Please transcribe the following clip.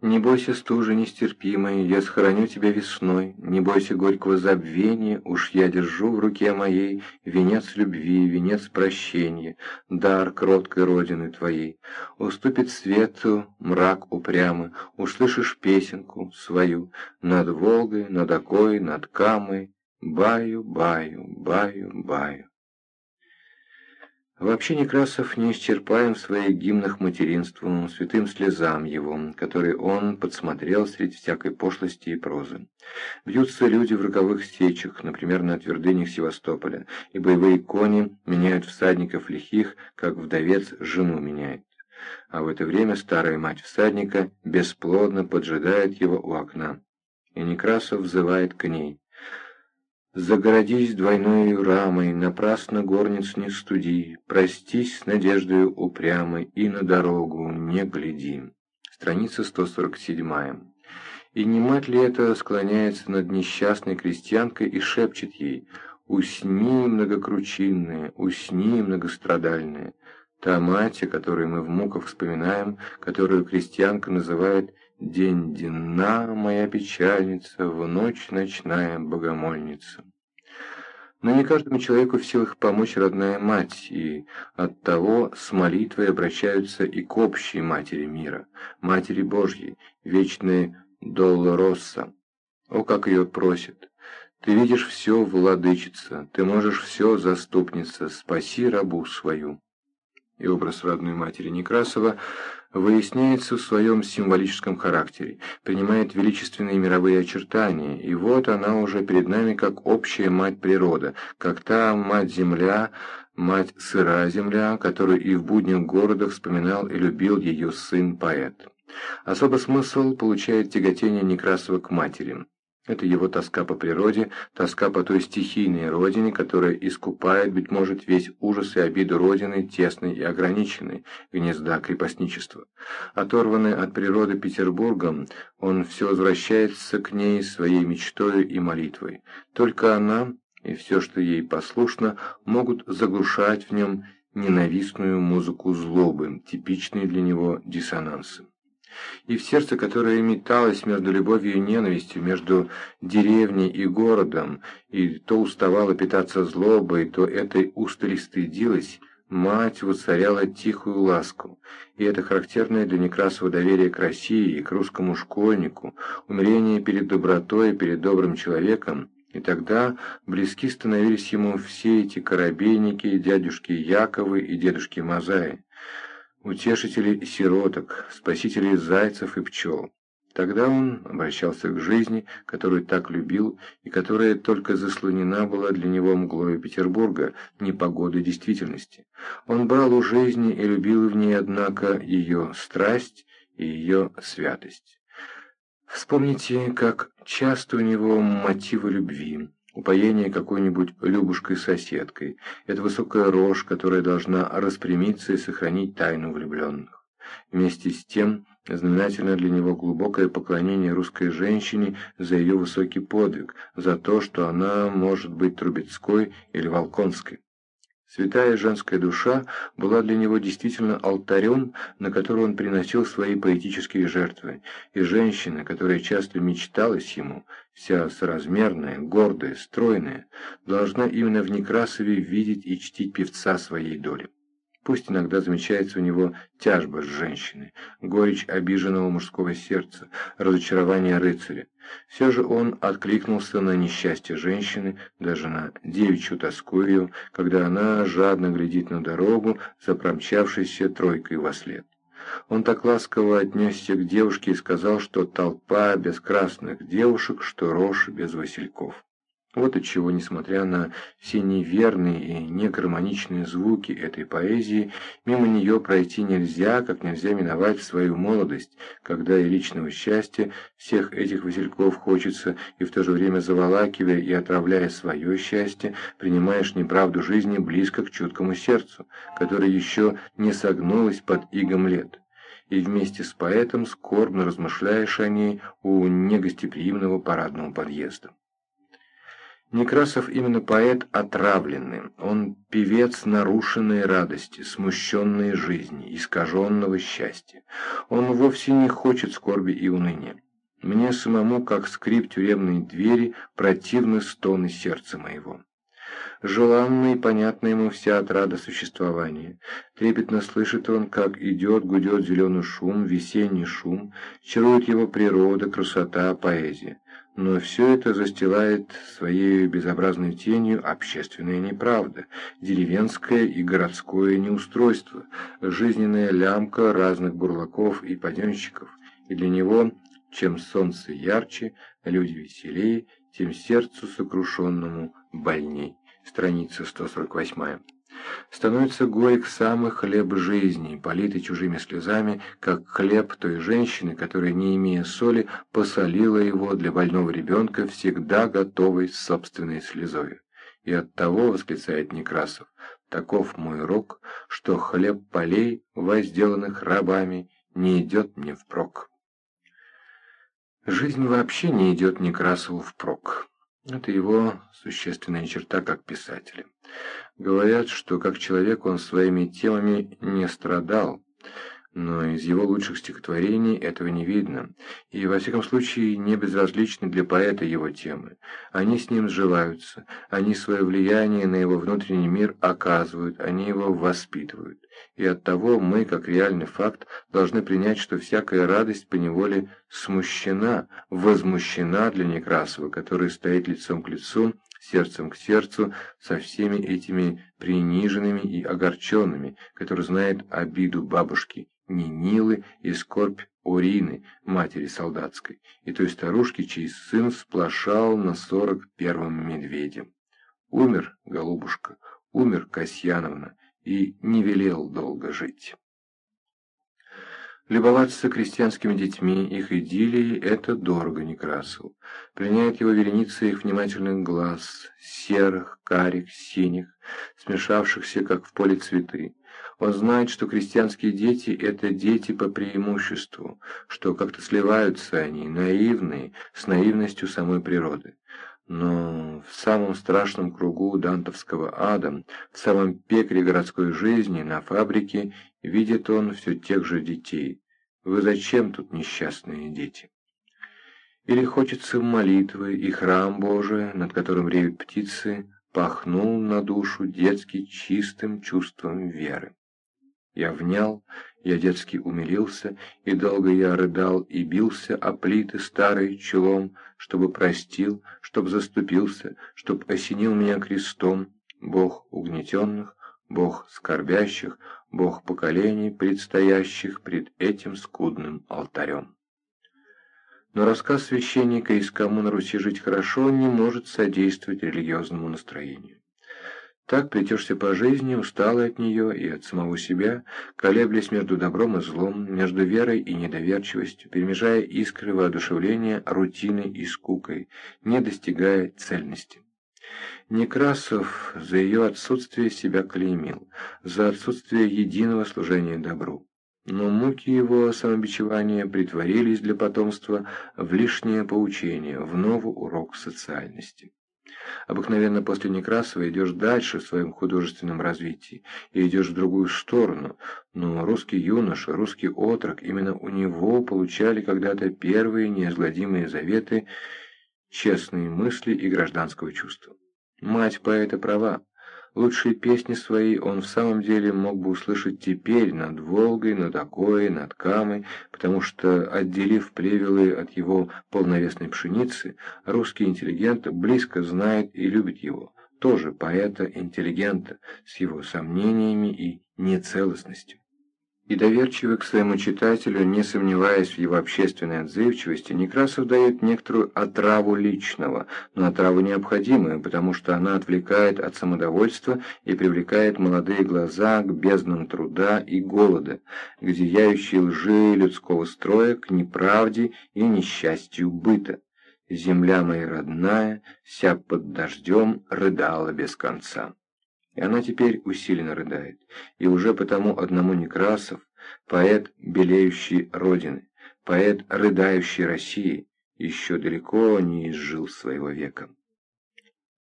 Не бойся стужи нестерпимой, я схороню тебя весной, Не бойся горького забвения, уж я держу в руке моей Венец любви, венец прощения, дар кроткой родины твоей. Уступит свету мрак упрямый, услышишь песенку свою Над Волгой, над Окой, над Камой, Баю, баю, баю, баю. Вообще Некрасов не исчерпаем в своих гимнах материнству, святым слезам его, которые он подсмотрел среди всякой пошлости и прозы. Бьются люди в роковых сечах, например, на твердынях Севастополя, и боевые кони меняют всадников лихих, как вдовец жену меняет. А в это время старая мать всадника бесплодно поджидает его у окна. И Некрасов взывает к ней. Загородись двойной рамой, напрасно горниц не студи, Простись с надеждою упрямой и на дорогу не гляди. Страница 147. И не мать ли это склоняется над несчастной крестьянкой и шепчет ей «Усни, многокручинная, усни, многострадальная». Та мать, о которой мы в муках вспоминаем, которую крестьянка называет День дена, моя печальница, в ночь ночная богомольница. Но не каждому человеку в силах помочь родная мать, и оттого с молитвой обращаются и к общей Матери мира, Матери Божьей, вечной Долоросса. О, как ее просит! Ты видишь все, владычица, ты можешь все, заступница, спаси рабу свою. И образ родной матери Некрасова выясняется в своем символическом характере, принимает величественные мировые очертания, и вот она уже перед нами как общая мать природа, как та мать-земля, мать сыра земля, которую и в буднях города вспоминал и любил ее сын-поэт. Особый смысл получает тяготение Некрасова к матери. Это его тоска по природе, тоска по той стихийной родине, которая искупает, быть может, весь ужас и обиду родины, тесной и ограниченной, гнезда крепостничества. Оторванный от природы Петербургом, он все возвращается к ней своей мечтой и молитвой. Только она и все, что ей послушно, могут заглушать в нем ненавистную музыку злобы, типичные для него диссонансы и в сердце, которое металось между любовью и ненавистью, между деревней и городом, и то уставало питаться злобой, то этой устали стыдилась, мать воцаряла тихую ласку, и это характерное для Некрасова доверие к России и к русскому школьнику, умиление перед добротой и перед добрым человеком, и тогда близки становились ему все эти корабейники, дядюшки Яковы и дедушки Мазаи утешители сироток, спасители зайцев и пчел. Тогда он обращался к жизни, которую так любил, и которая только заслонена была для него мглою Петербурга, непогодой действительности. Он брал у жизни и любил в ней, однако, ее страсть и ее святость. Вспомните, как часто у него мотивы любви, упоение какой-нибудь Любушкой-соседкой. Это высокая рожь, которая должна распрямиться и сохранить тайну влюбленных. Вместе с тем, знаменательно для него глубокое поклонение русской женщине за ее высокий подвиг, за то, что она может быть Трубецкой или Волконской. Святая женская душа была для него действительно алтарем, на который он приносил свои поэтические жертвы, и женщина, которая часто мечталась ему, вся соразмерная, гордая, стройная, должна именно в Некрасове видеть и чтить певца своей доли. Пусть иногда замечается у него тяжба с женщиной, горечь обиженного мужского сердца, разочарование рыцаря. Все же он откликнулся на несчастье женщины, даже на девичью тоску ее, когда она жадно глядит на дорогу за тройкой во след. Он так ласково отнесся к девушке и сказал, что толпа без красных девушек, что рожь без васильков. Вот отчего, несмотря на все неверные и негармоничные звуки этой поэзии, мимо нее пройти нельзя, как нельзя миновать свою молодость, когда и личного счастья всех этих васильков хочется, и в то же время заволакивая и отравляя свое счастье, принимаешь неправду жизни близко к чуткому сердцу, которое еще не согнулось под игом лет и вместе с поэтом скорбно размышляешь о ней у негостеприимного парадного подъезда. Некрасов именно поэт отравленный, он певец нарушенной радости, смущенной жизни, искаженного счастья. Он вовсе не хочет скорби и уныния. Мне самому, как скрип тюремной двери, противны стоны сердца моего. Желанна и понятна ему вся отрада существования. Трепетно слышит он, как идет, гудет зеленый шум, весенний шум, чарует его природа, красота, поэзия. Но все это застилает своей безобразной тенью общественная неправда, деревенское и городское неустройство, жизненная лямка разных бурлаков и паденщиков. И для него, чем солнце ярче, люди веселее, тем сердцу сокрушенному больней. Страница 148 становится горек самый хлеб жизни, политый чужими слезами, как хлеб той женщины, которая, не имея соли, посолила его для больного ребенка, всегда готовой с собственной слезой. И от того, восклицает Некрасов, таков мой рок, что хлеб полей, возделанных рабами, не идет мне впрок. Жизнь вообще не идет Некрасову впрок. Это его существенная черта как писателя. Говорят, что как человек он своими темами не страдал, но из его лучших стихотворений этого не видно, и во всяком случае не безразличны для поэта его темы. Они с ним сживаются, они свое влияние на его внутренний мир оказывают, они его воспитывают. И оттого мы, как реальный факт, должны принять, что всякая радость поневоле смущена, возмущена для Некрасова, который стоит лицом к лицу сердцем к сердцу со всеми этими приниженными и огорченными, который знает обиду бабушки Нинилы и скорбь Урины, матери солдатской, и той старушки, чей сын сплошал на сорок первом медведе. Умер, голубушка, умер Касьяновна, и не велел долго жить. Любоваться крестьянскими детьми, их идиллией – это дорого Некрасову. Пленяет его вереница их внимательных глаз, серых, карих, синих, смешавшихся, как в поле цветы. Он знает, что крестьянские дети – это дети по преимуществу, что как-то сливаются они, наивные, с наивностью самой природы. Но в самом страшном кругу дантовского ада, в самом пекле городской жизни, на фабрике, видит он все тех же детей. Вы зачем тут несчастные дети? Или хочется молитвы и храм Божий, над которым реют птицы, пахнул на душу детски чистым чувством веры. Я внял, я детски умилился, и долго я рыдал и бился о плиты старой челом, чтобы простил, чтоб заступился, чтоб осенил меня крестом, Бог угнетенных, Бог скорбящих, Бог поколений, предстоящих пред этим скудным алтарем. Но рассказ священника из кому на Руси жить хорошо не может содействовать религиозному настроению. Так плетешься по жизни, усталый от нее и от самого себя, колеблясь между добром и злом, между верой и недоверчивостью, перемежая искры воодушевления рутиной и скукой, не достигая цельности. Некрасов за ее отсутствие себя клеймил, за отсутствие единого служения добру. Но муки его самобичевания притворились для потомства в лишнее поучение, в новый урок социальности. Обыкновенно после Некрасова идешь дальше в своем художественном развитии и идешь в другую сторону, но русский юноша, русский отрок, именно у него получали когда-то первые неизгладимые заветы честные мысли и гражданского чувства. Мать поэта права. Лучшие песни свои он в самом деле мог бы услышать теперь над Волгой, над Окой, над Камой, потому что, отделив плевелы от его полновесной пшеницы, русский интеллигент близко знает и любит его, тоже поэта-интеллигента, с его сомнениями и нецелостностью и доверчивый к своему читателю, не сомневаясь в его общественной отзывчивости, Некрасов дает некоторую отраву личного, но отраву необходимую, потому что она отвлекает от самодовольства и привлекает молодые глаза к безднам труда и голода, к зияющей лжи людского строя, к неправде и несчастью быта. Земля моя родная, вся под дождем, рыдала без конца. И она теперь усиленно рыдает. И уже потому одному Некрасов, поэт, белеющий Родины, поэт, рыдающий России, еще далеко не изжил своего века.